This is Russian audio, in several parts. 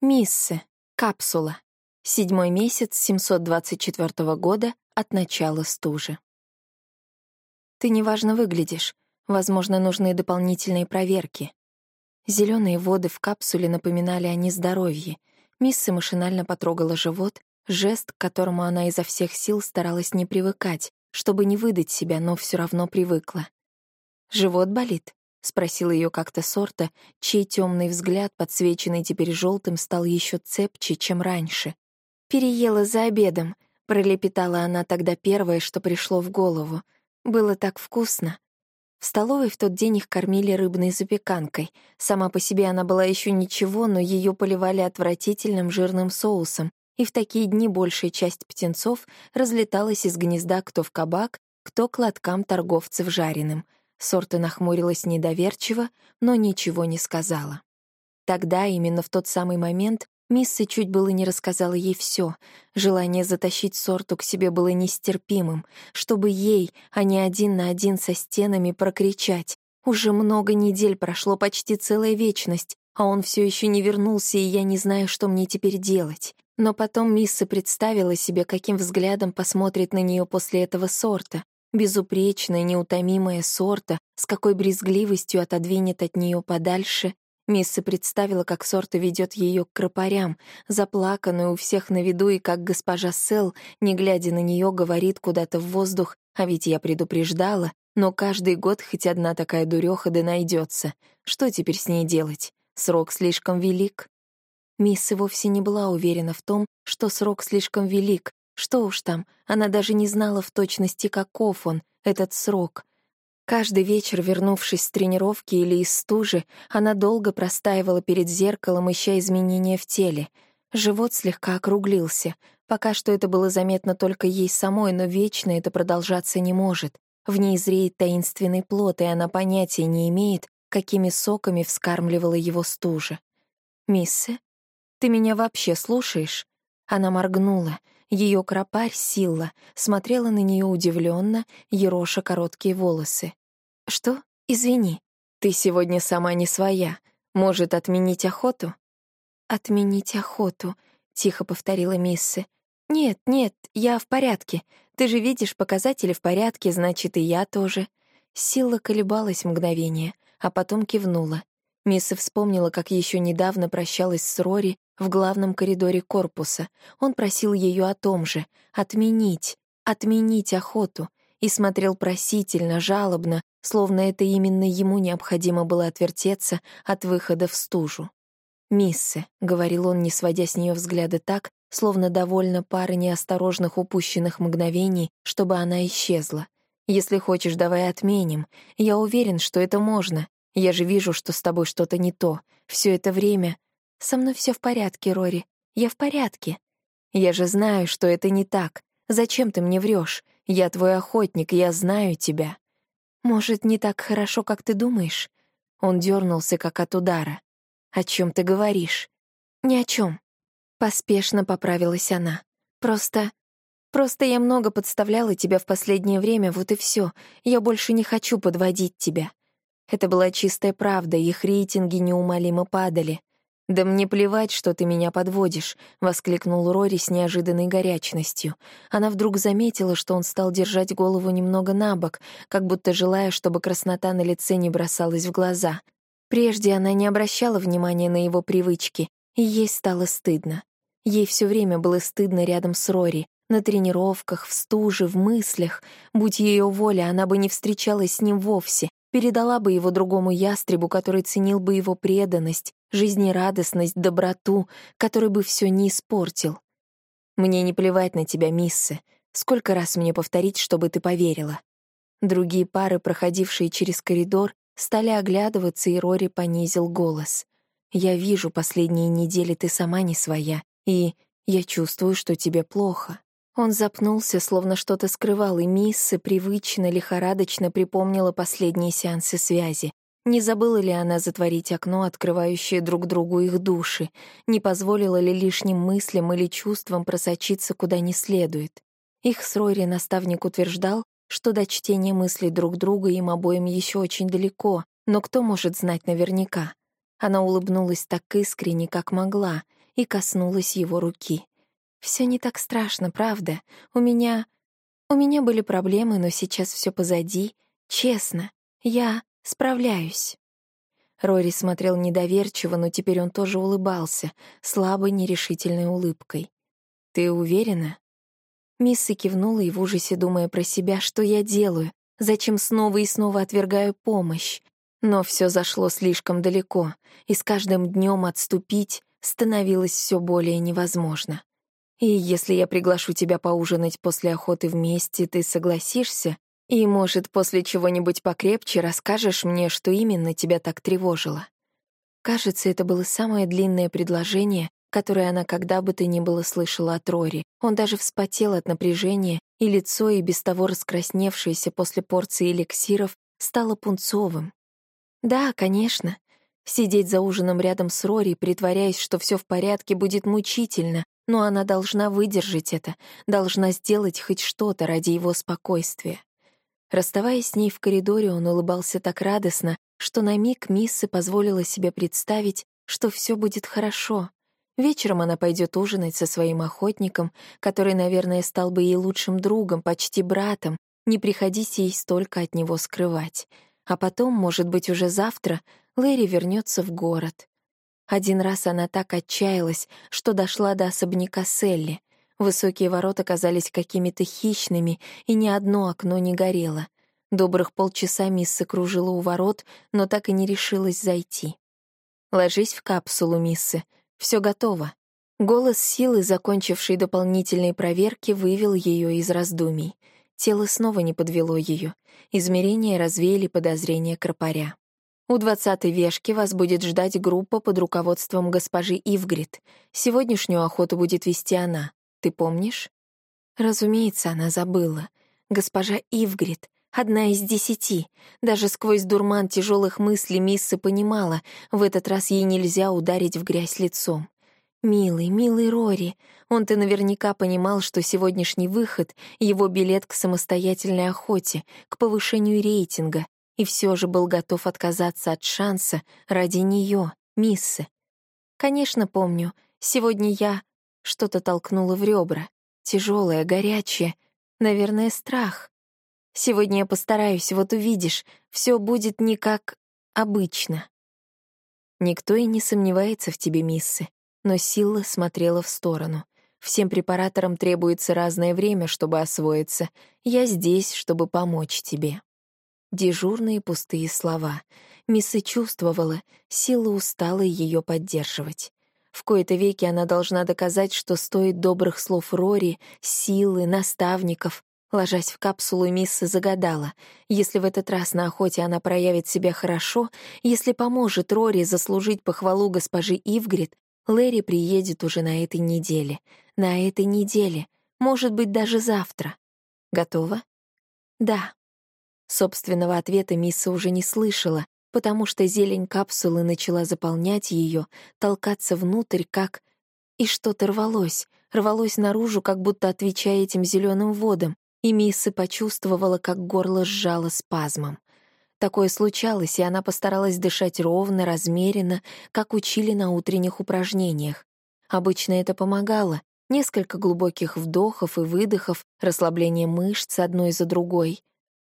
Миссы. Капсула. Седьмой месяц 724 года от начала стужи. Ты неважно выглядишь. Возможно, нужны дополнительные проверки. Зеленые воды в капсуле напоминали о нездоровье. Мисса машинально потрогала живот, жест, к которому она изо всех сил старалась не привыкать, чтобы не выдать себя, но все равно привыкла. «Живот болит?» — спросил ее как-то Сорта, чей темный взгляд, подсвеченный теперь желтым, стал еще цепче, чем раньше. «Переела за обедом», — пролепетала она тогда первое, что пришло в голову. «Было так вкусно». В столовой в тот день их кормили рыбной запеканкой. Сама по себе она была еще ничего, но ее поливали отвратительным жирным соусом, и в такие дни большая часть птенцов разлеталась из гнезда кто в кабак, кто к лоткам торговцев жареным — Сорта нахмурилась недоверчиво, но ничего не сказала. Тогда, именно в тот самый момент, Мисса чуть было не рассказала ей все. Желание затащить Сорту к себе было нестерпимым, чтобы ей, а не один на один со стенами, прокричать. Уже много недель прошло, почти целая вечность, а он все еще не вернулся, и я не знаю, что мне теперь делать. Но потом Мисса представила себе, каким взглядом посмотрит на нее после этого сорта, безупречная, неутомимая сорта, с какой брезгливостью отодвинет от нее подальше, Мисса представила, как сорта ведет ее к кропарям, заплаканную у всех на виду, и как госпожа Сел, не глядя на нее, говорит куда-то в воздух, а ведь я предупреждала, но каждый год хоть одна такая дуреха да найдется. Что теперь с ней делать? Срок слишком велик. Мисс вовсе не была уверена в том, что срок слишком велик, что уж там, она даже не знала в точности, каков он, этот срок. Каждый вечер, вернувшись с тренировки или из стужи, она долго простаивала перед зеркалом, ища изменения в теле. Живот слегка округлился. Пока что это было заметно только ей самой, но вечно это продолжаться не может. В ней зреет таинственный плод, и она понятия не имеет, какими соками вскармливала его стужа. «Миссе, ты меня вообще слушаешь?» Она моргнула — ее кропарь Силла смотрела на нее удивленно, ероша короткие волосы. «Что? Извини. Ты сегодня сама не своя. Может, отменить охоту?» «Отменить охоту», — тихо повторила Миссы. «Нет, нет, я в порядке. Ты же видишь, показатели в порядке, значит, и я тоже». Сила колебалась мгновение, а потом кивнула. Мисса вспомнила, как еще недавно прощалась с Рори в главном коридоре корпуса. Он просил ее о том же — отменить, отменить охоту, и смотрел просительно, жалобно, словно это именно ему необходимо было отвертеться от выхода в стужу. «Миссе», — говорил он, не сводя с нее взгляда так, словно довольно пары неосторожных упущенных мгновений, чтобы она исчезла. «Если хочешь, давай отменим. Я уверен, что это можно. Я же вижу, что с тобой что-то не то. Все это время «Со мной все в порядке, Рори. Я в порядке. Я же знаю, что это не так. Зачем ты мне врешь? Я твой охотник, я знаю тебя. Может, не так хорошо, как ты думаешь?» Он дернулся, как от удара. «О чем ты говоришь?» «Ни о чем. Поспешно поправилась она. «Просто... Просто я много подставляла тебя в последнее время, вот и все. Я больше не хочу подводить тебя». Это была чистая правда, их рейтинги неумолимо падали. «Да мне плевать, что ты меня подводишь», — воскликнул Рори с неожиданной горячностью. Она вдруг заметила, что он стал держать голову немного на бок, как будто желая, чтобы краснота на лице не бросалась в глаза. Прежде она не обращала внимания на его привычки, и ей стало стыдно. Ей все время было стыдно рядом с Рори, на тренировках, в стуже, в мыслях. Будь ее воля, она бы не встречалась с ним вовсе, передала бы его другому ястребу, который ценил бы его преданность, жизнерадостность, доброту, который бы все не испортил. Мне не плевать на тебя, миссы. Сколько раз мне повторить, чтобы ты поверила? Другие пары, проходившие через коридор, стали оглядываться, и Рори понизил голос. «Я вижу, последние недели ты сама не своя, и я чувствую, что тебе плохо». Он запнулся, словно что-то скрывал, и Мисса привычно, лихорадочно припомнила последние сеансы связи. Не забыла ли она затворить окно, открывающее друг другу их души? Не позволила ли лишним мыслям или чувствам просочиться куда не следует? Их с Рори наставник утверждал, что до чтения мыслей друг друга им обоим еще очень далеко, но кто может знать наверняка? Она улыбнулась так искренне, как могла, и коснулась его руки. Все не так страшно, правда. У меня... У меня были проблемы, но сейчас все позади. Честно, я справляюсь». Рори смотрел недоверчиво, но теперь он тоже улыбался, слабой, нерешительной улыбкой. «Ты уверена?» Мисса кивнула и в ужасе, думая про себя, что я делаю, зачем снова и снова отвергаю помощь. Но все зашло слишком далеко, и с каждым днем отступить становилось все более невозможно. И если я приглашу тебя поужинать после охоты вместе, ты согласишься? И, может, после чего-нибудь покрепче расскажешь мне, что именно тебя так тревожило? Кажется, это было самое длинное предложение, которое она когда бы то ни было слышала от Рори. Он даже вспотел от напряжения, и лицо, и без того раскрасневшееся после порции эликсиров, стало пунцовым. Да, конечно. Сидеть за ужином рядом с Рори, притворяясь, что все в порядке, будет мучительно, но она должна выдержать это, должна сделать хоть что-то ради его спокойствия. Расставаясь с ней в коридоре, он улыбался так радостно, что на миг Мисса позволила себе представить, что все будет хорошо. Вечером она пойдет ужинать со своим охотником, который, наверное, стал бы ей лучшим другом, почти братом, не приходись ей столько от него скрывать. А потом, может быть, уже завтра, Лэри вернется в город. Один раз она так отчаялась, что дошла до особняка Селли. Высокие ворота казались какими-то хищными, и ни одно окно не горело. Добрых полчаса Мисса кружила у ворот, но так и не решилась зайти. «Ложись в капсулу, Миссы. Все готово». Голос силы, закончивший дополнительные проверки, вывел ее из раздумий. Тело снова не подвело ее. Измерения развеяли подозрения кропаря. У двадцатой вешки вас будет ждать группа под руководством госпожи Ивгрид. Сегодняшнюю охоту будет вести она. Ты помнишь? Разумеется, она забыла. Госпожа Ивгрид, одна из десяти. Даже сквозь дурман тяжелых мыслей Мисса понимала, в этот раз ей нельзя ударить в грязь лицом. Милый, милый Рори, он-то наверняка понимал, что сегодняшний выход — его билет к самостоятельной охоте, к повышению рейтинга, и все же был готов отказаться от шанса ради нее, Миссы. Конечно, помню, сегодня я что-то толкнула в ребра, тяжелое, горячее, наверное, страх. Сегодня я постараюсь, вот увидишь, все будет не как обычно. Никто и не сомневается в тебе, Миссы, но Сила смотрела в сторону. Всем препараторам требуется разное время, чтобы освоиться. Я здесь, чтобы помочь тебе. Дежурные пустые слова. Мисса чувствовала, сила устала ее поддерживать. В кои-то веки она должна доказать, что стоит добрых слов Рори, силы, наставников. Ложась в капсулу, Мисса загадала. Если в этот раз на охоте она проявит себя хорошо, если поможет Рори заслужить похвалу госпожи Ивгрид, Лэри приедет уже на этой неделе. На этой неделе. Может быть, даже завтра. Готова? Да. Собственного ответа Мисса уже не слышала, потому что зелень капсулы начала заполнять ее, толкаться внутрь, как... И что-то рвалось, рвалось наружу, как будто отвечая этим зеленым водам, и Мисса почувствовала, как горло сжало спазмом. Такое случалось, и она постаралась дышать ровно, размеренно, как учили на утренних упражнениях. Обычно это помогало. Несколько глубоких вдохов и выдохов, расслабление мышц одной за другой.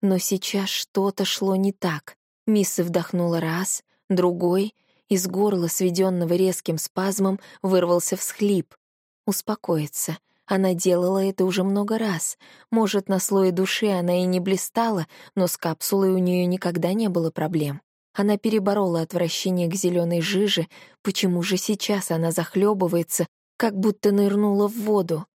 Но сейчас что-то шло не так. Мисса вдохнула раз, другой, из горла, сведенного резким спазмом, вырвался всхлип. Успокоиться. Она делала это уже много раз. Может, на слое души она и не блистала, но с капсулой у нее никогда не было проблем. Она переборола отвращение к зеленой жиже, почему же сейчас она захлебывается, как будто нырнула в воду.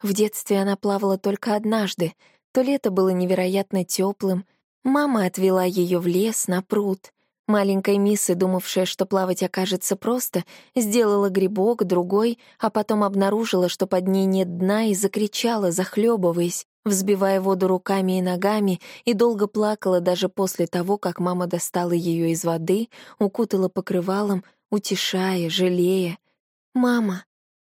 В детстве она плавала только однажды, то лето было невероятно теплым. Мама отвела ее в лес, на пруд. Маленькая Мисса, думавшая, что плавать окажется просто, сделала грибок, другой, а потом обнаружила, что под ней нет дна, и закричала, захлебываясь, взбивая воду руками и ногами, и долго плакала даже после того, как мама достала ее из воды, укутала покрывалом, утешая, жалея. «Мама!»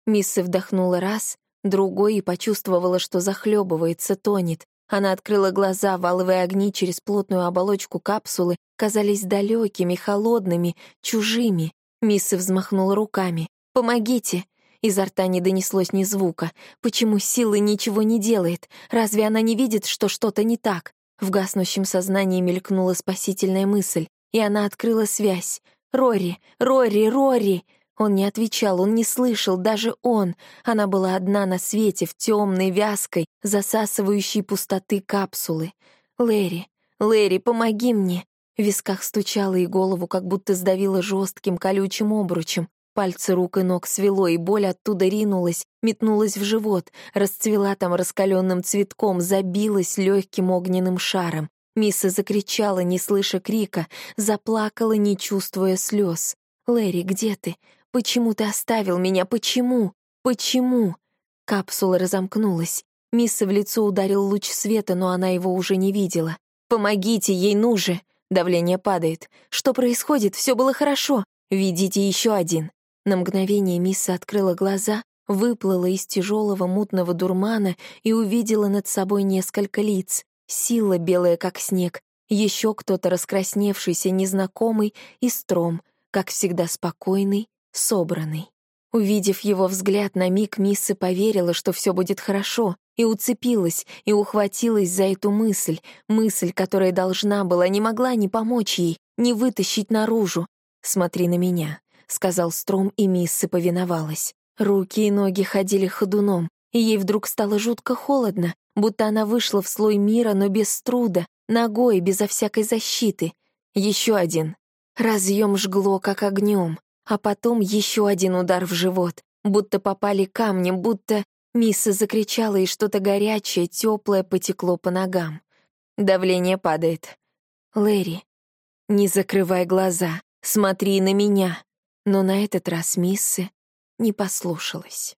Мисса вдохнула раз, другой и почувствовала, что захлебывается, тонет, Она открыла глаза, валовые огни через плотную оболочку капсулы казались далекими, холодными, чужими. Мисса взмахнула руками. «Помогите!» Изо рта не донеслось ни звука. Почему силы ничего не делает? Разве она не видит, что что-то не так? В гаснущем сознании мелькнула спасительная мысль, и она открыла связь. «Рори! Рори! Рори!» Он не отвечал, он не слышал, даже он. Она была одна на свете, в темной, вязкой, засасывающей пустоты капсулы. «Лэри! Лэри, помоги мне!» В висках стучало и голову как будто сдавило жестким колючим обручем. Пальцы рук и ног свело, и боль оттуда ринулась, метнулась в живот, расцвела там раскаленным цветком, забилась легким огненным шаром. Мисса закричала, не слыша крика, заплакала, не чувствуя слез. «Лэри, где ты? Почему ты оставил меня? Почему? Почему?» Капсула разомкнулась. Мисса в лицо ударил луч света, но она его уже не видела. «Помогите, ей нужно!» Давление падает. «Что происходит? Все было хорошо. Ведите еще один». На мгновение Мисса открыла глаза, выплыла из тяжелого мутного дурмана и увидела над собой несколько лиц. Сила белая, как снег, еще кто-то раскрасневшийся, незнакомый и стром, как всегда спокойный, собранный. Увидев его взгляд, на миг Мисса поверила, что все будет хорошо, и уцепилась, и ухватилась за эту мысль, мысль, которая должна была, не могла не помочь ей, не вытащить наружу. «Смотри на меня», — сказал Стром, и Миссы повиновалась. Руки и ноги ходили ходуном, и ей вдруг стало жутко холодно, будто она вышла в слой мира, но без труда, ногой, безо всякой защиты. Еще один. Разъем жгло, как огнем, а потом еще один удар в живот, будто попали камнем, будто Мисса закричала, и что-то горячее, теплое потекло по ногам. Давление падает. «Лэри, не закрывай глаза, смотри на меня». Но на этот раз Миссы не послушалась.